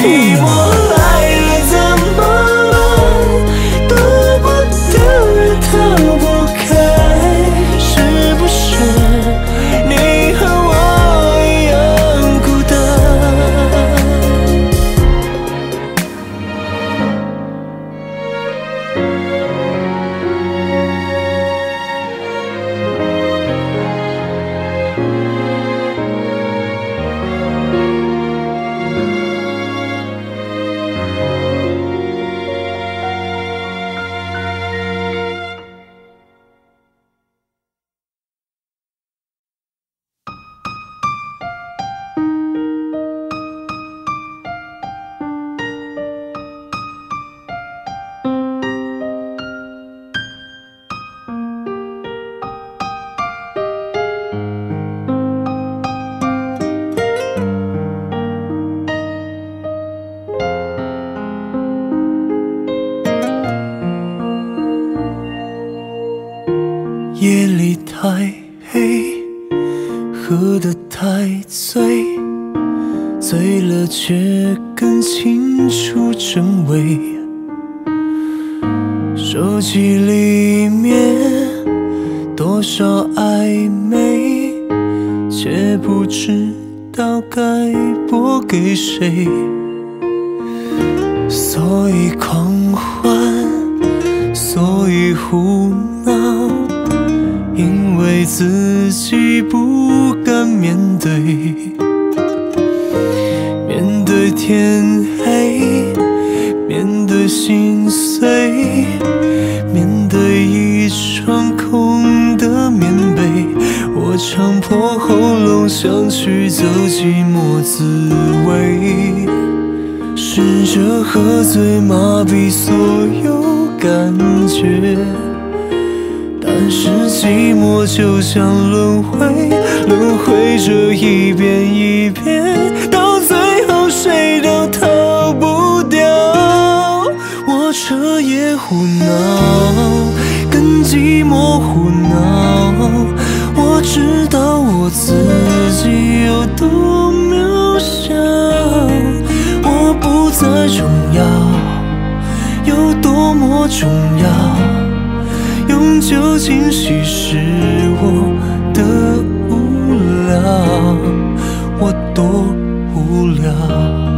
寂寞喝得太醉，醉了却更清楚。真伪手机里面多少暧昧，却不知道该拨给谁。所以狂欢，所以胡闹，因为自己不。敢面对，面对天黑，面对心碎，面对一张空的棉被，我强迫喉咙想去走寂寞滋味，试着喝醉麻痹所有感觉。寂寞就像轮回，轮回着一遍一遍，到最后谁都逃不掉。我彻夜胡闹，跟寂寞胡闹，我知道我自己有多渺小，我不再重要，有多么重要。究竟许是我的无聊，我多无聊。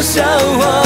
笑话。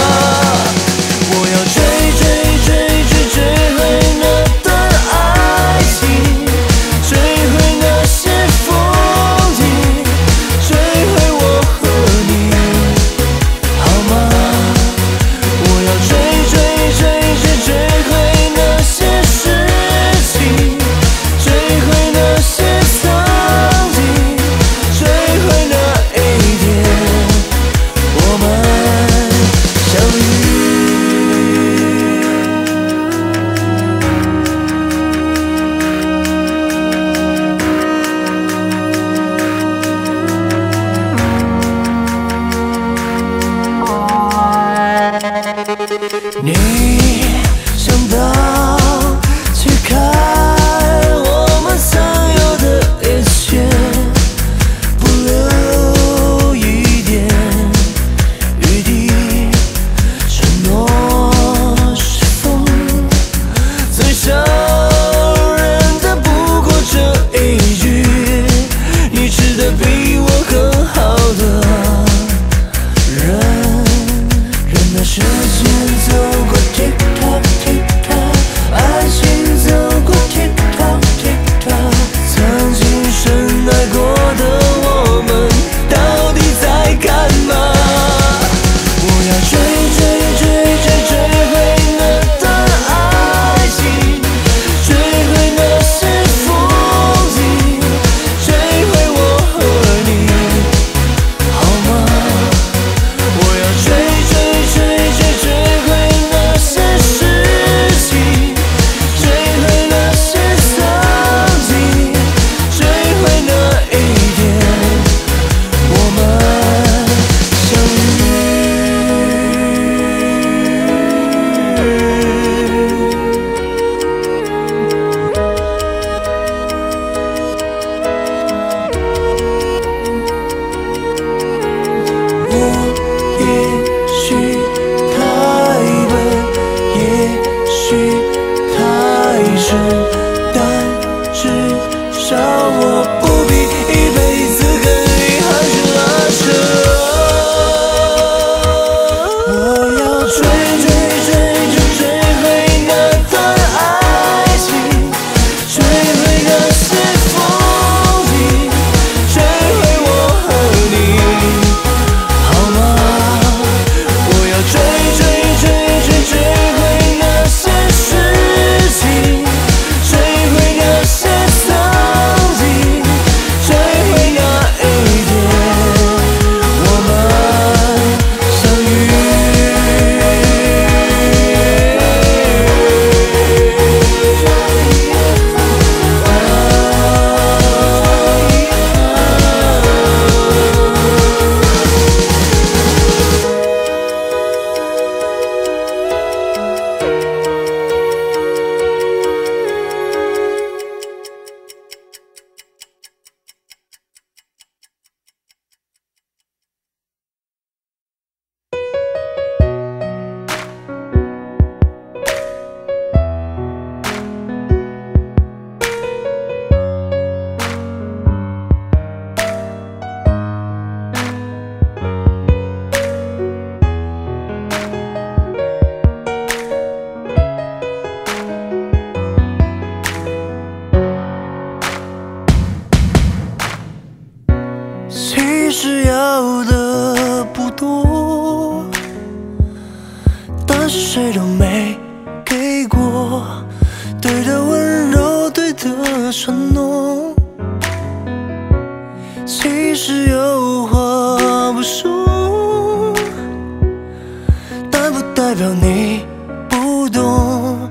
代表你不懂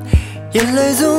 眼泪总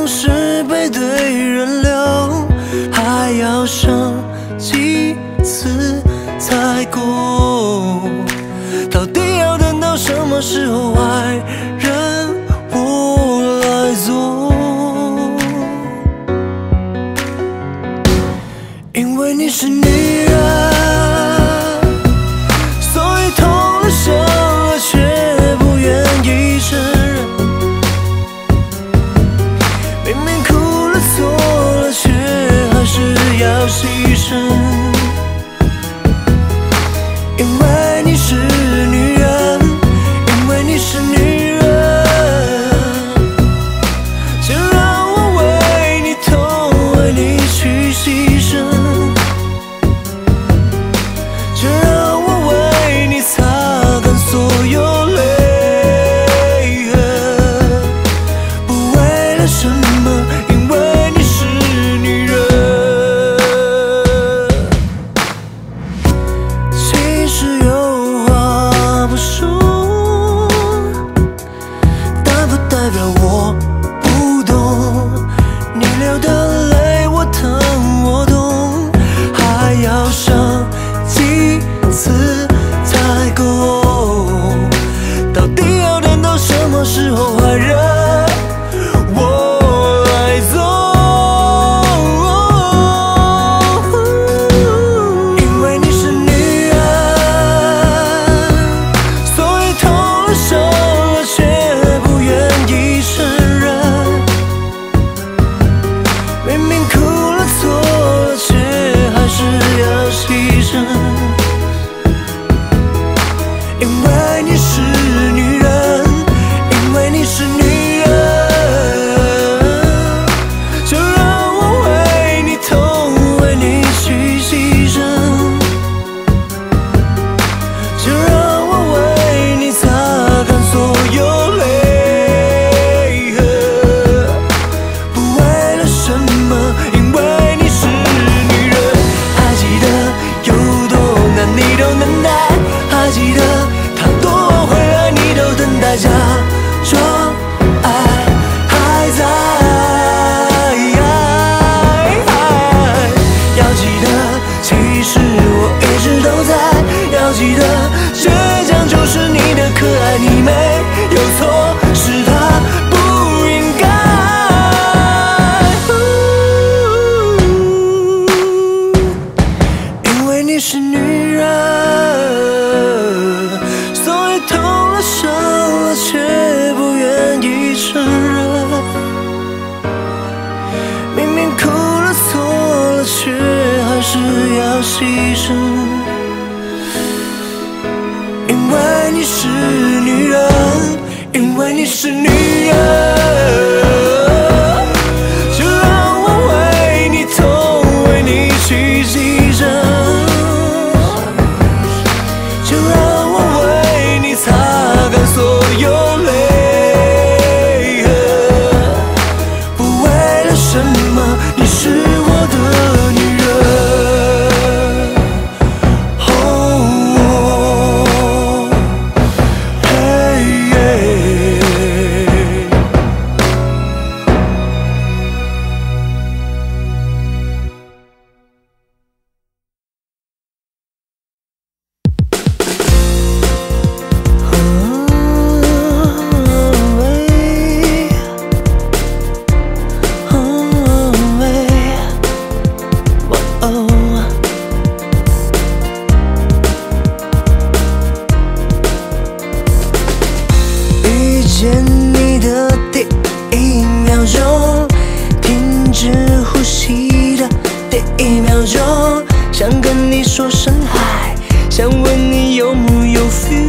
秒钟，想跟你说声嗨，想问你有木有 feel。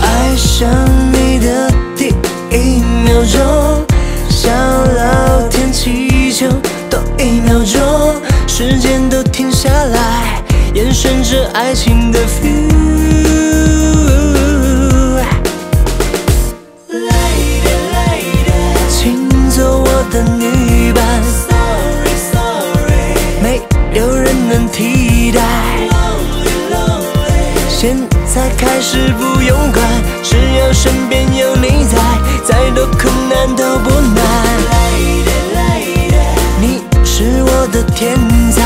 爱上你的第一秒钟，想老天祈求多一秒钟，时间都停下来，延伸着爱情的 feel。替代。现在开始不用管，只要身边有你在，再多困难都不难。你是我的天才，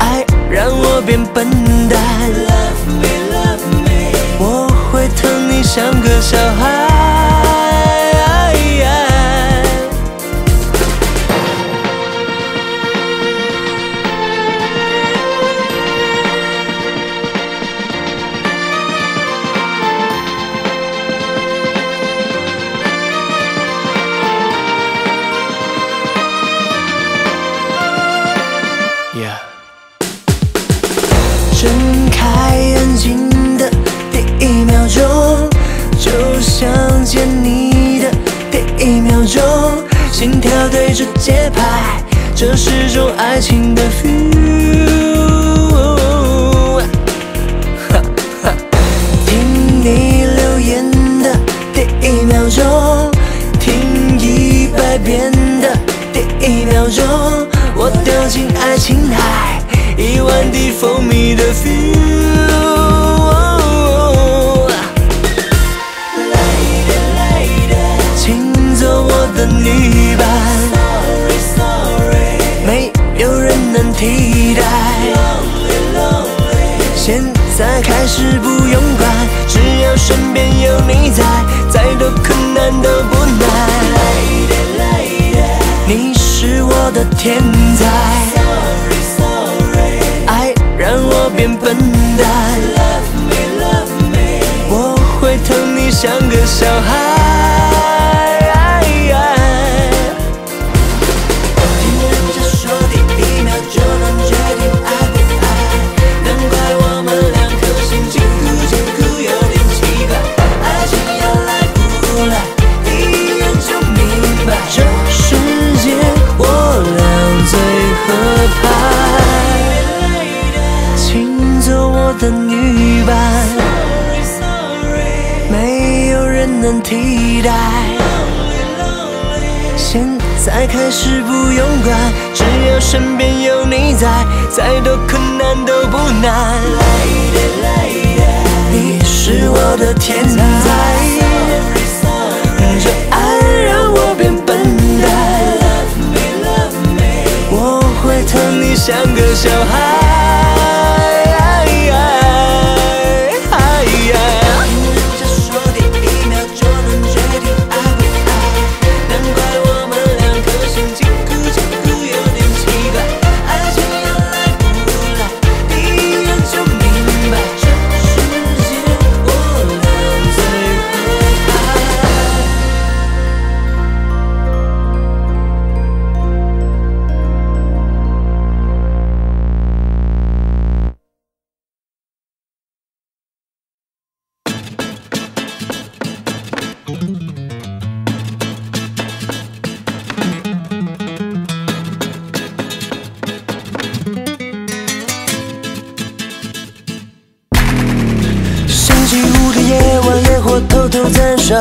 爱让我变笨蛋。我会疼你像个小孩。心跳对着节拍，这是种爱情的 feel。听你留言的第一秒钟，听一百遍的第一秒钟，我掉进爱情海，一万滴蜂蜜的 feel。替代。现在开始不用管，只要身边有你在，再多困难都不难。你是我的天才，爱让我变笨蛋，我会疼你像个小孩。开始不用管，只要身边有你在，再多困难都不难。你是我的天才，这爱让我变笨蛋，我会疼你像个小孩。野火偷偷在燃烧，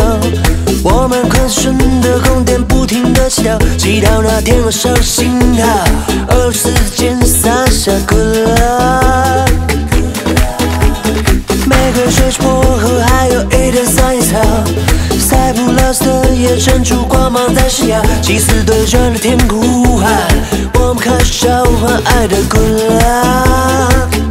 我们困顺的宫殿不停的祈祷，祈祷那天晚上幸好，俄罗斯间洒下 good luck。玫瑰水是薄荷，还有一点桑叶草。塞浦路斯的夜伸出光芒在闪耀，祭司对着那天呼喊，我们开始召唤爱的 good luck。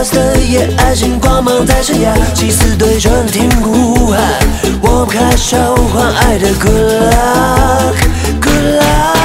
塞浦路斯的夜爱情光芒在闪耀，祭司对着天空呼喊，我不开手，换爱的 good luck，good luck。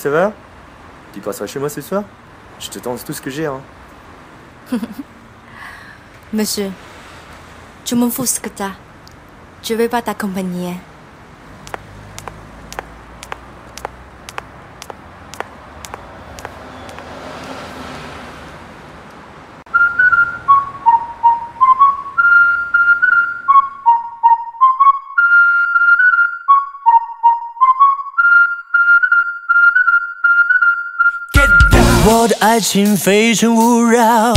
Ça va Tu passeras chez moi ce soir Je te tente tout ce que j'ai, hein. Monsieur, je m'en fous ce que t'as. Je vais pas t'accompagner. 爱情非诚勿扰，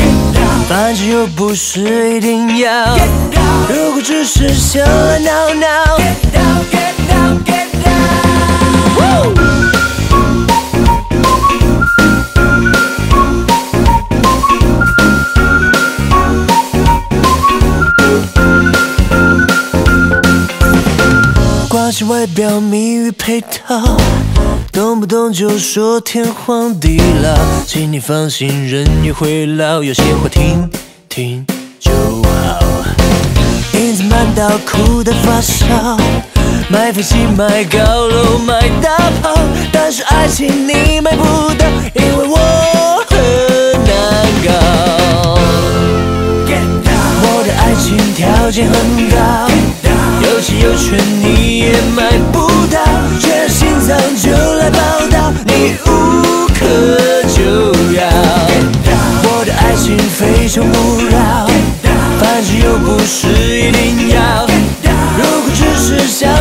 反正又不是一定要。如果只是想来闹闹，关系外表蜜语配套，动不动就说天荒地老，请你放心，人也会老，有些话听听就好。银子满到哭的发烧，买飞机买高楼买大炮，但是爱情你买不到，因为我很难搞。我的爱情条件很高，有钱有权你也买不到，早就来报道，你无可救药。我的爱情非诚勿扰，反正又不是一定要。如果只是想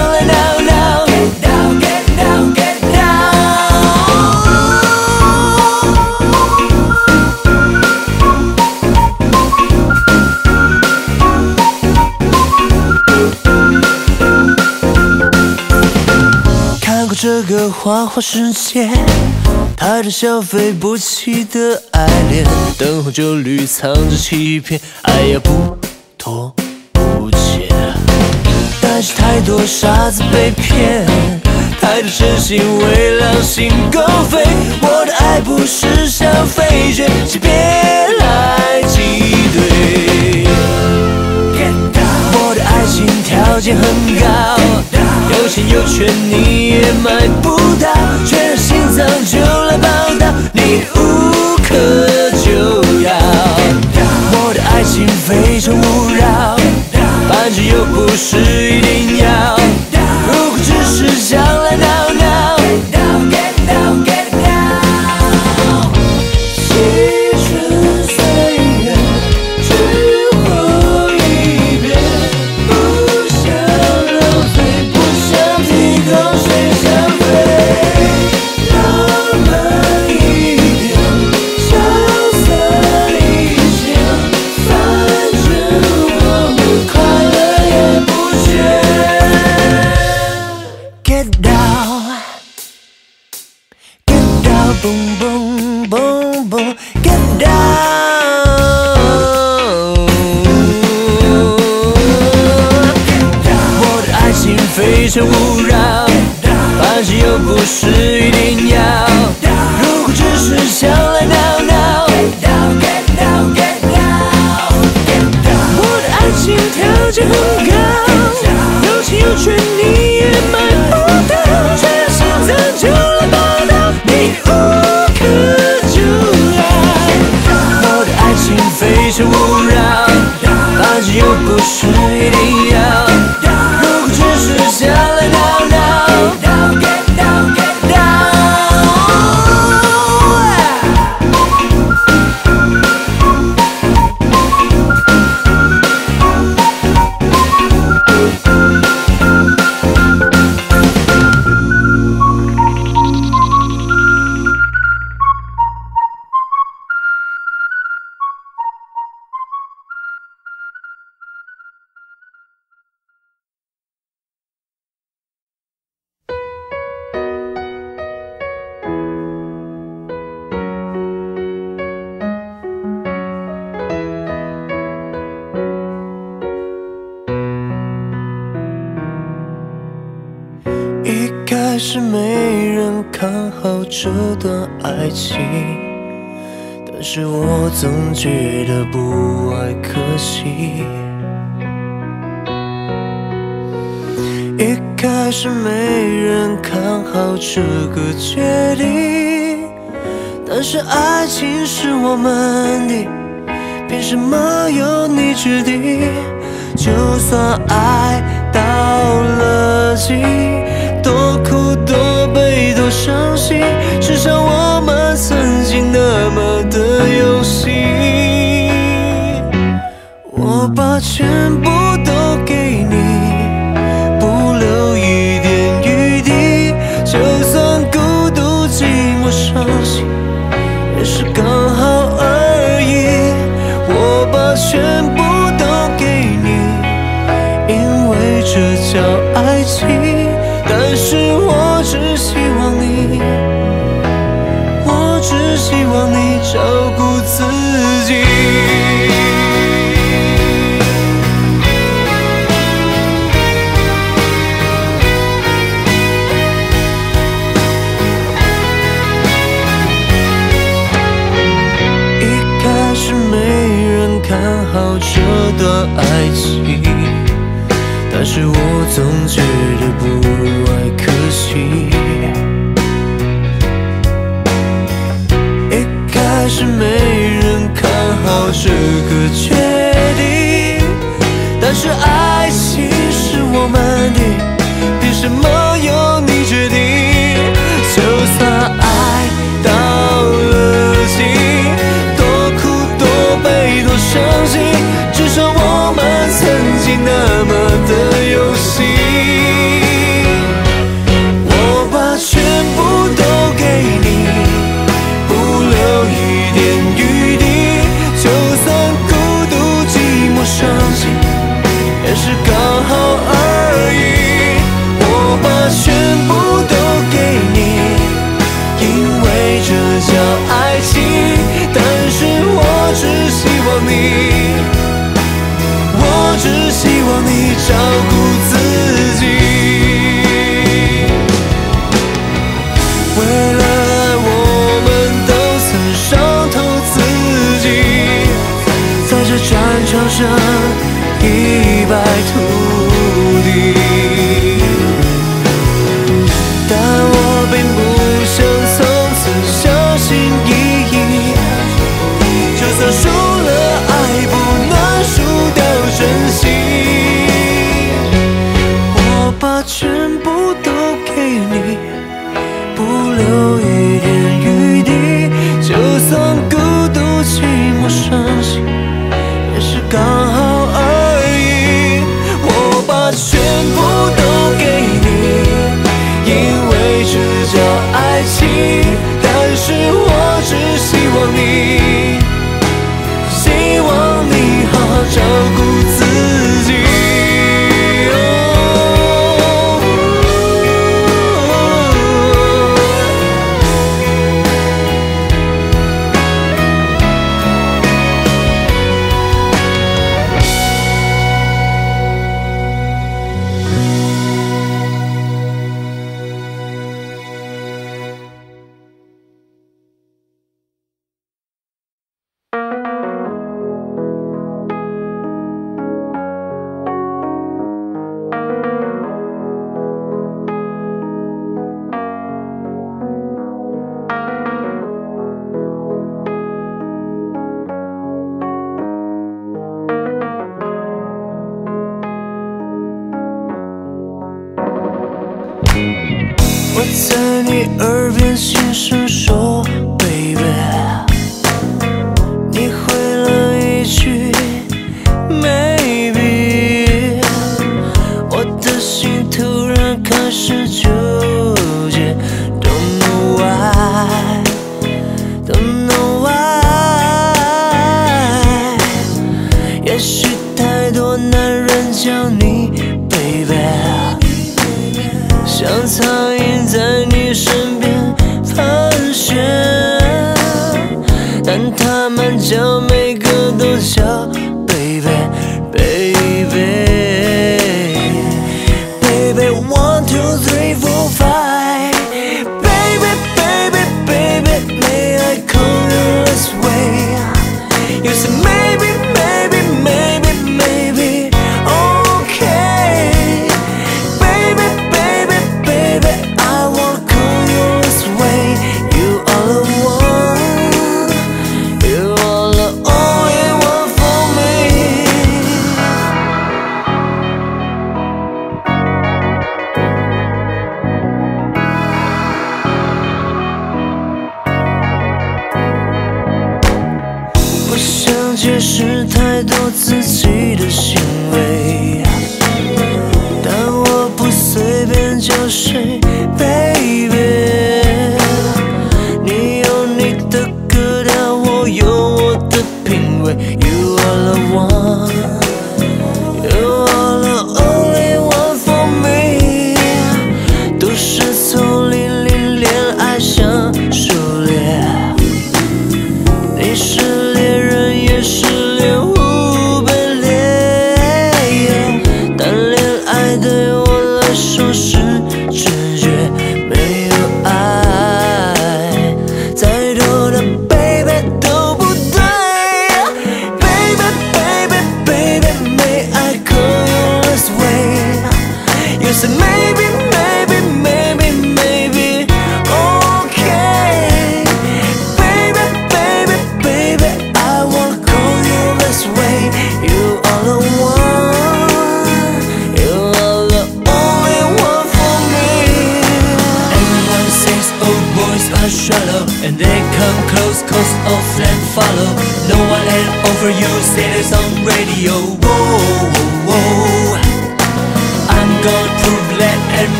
这个花花世界，太多消费不起的爱恋，灯红酒绿藏着欺骗，爱也不拖不欠。但是太多傻子被骗，太多真心为良心狗吠。我的爱不是像飞雪，请别来挤兑。我的爱情条件很高，有钱有权你也买不到，缺了心脏就来报道，你无可救药。我的爱情非诚勿扰，反正又不是一定要。如果只是想不是一定一开始没人看好这个决定但是爱情是我们的凭什么由你决定就算爱到了尽多苦多悲多伤心至少我们曾经那么的有。是个圈。suis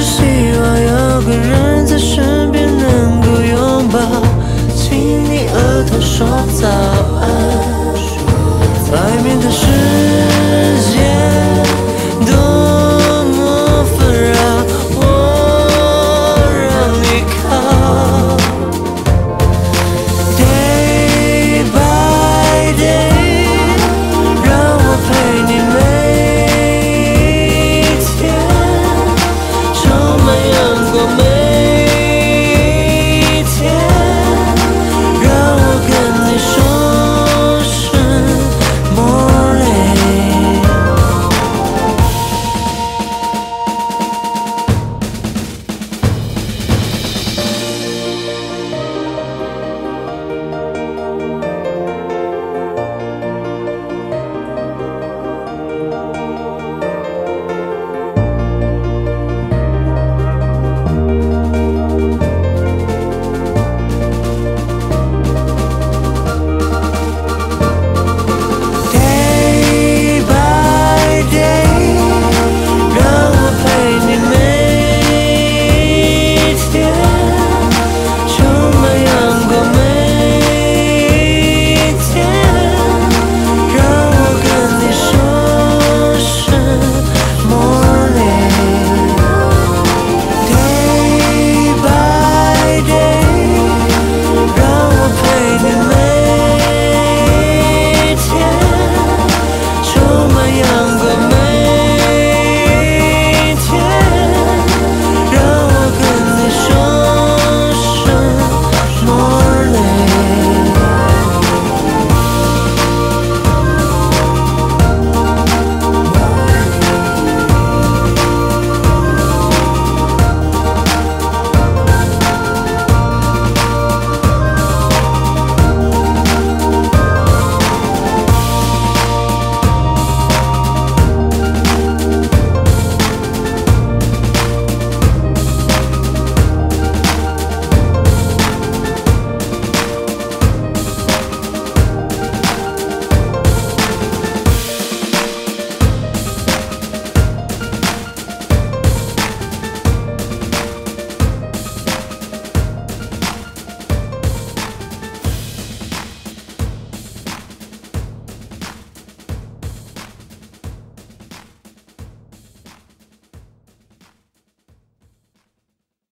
只希望有个人在身边能够拥抱，亲你额头说早安，外面的世界。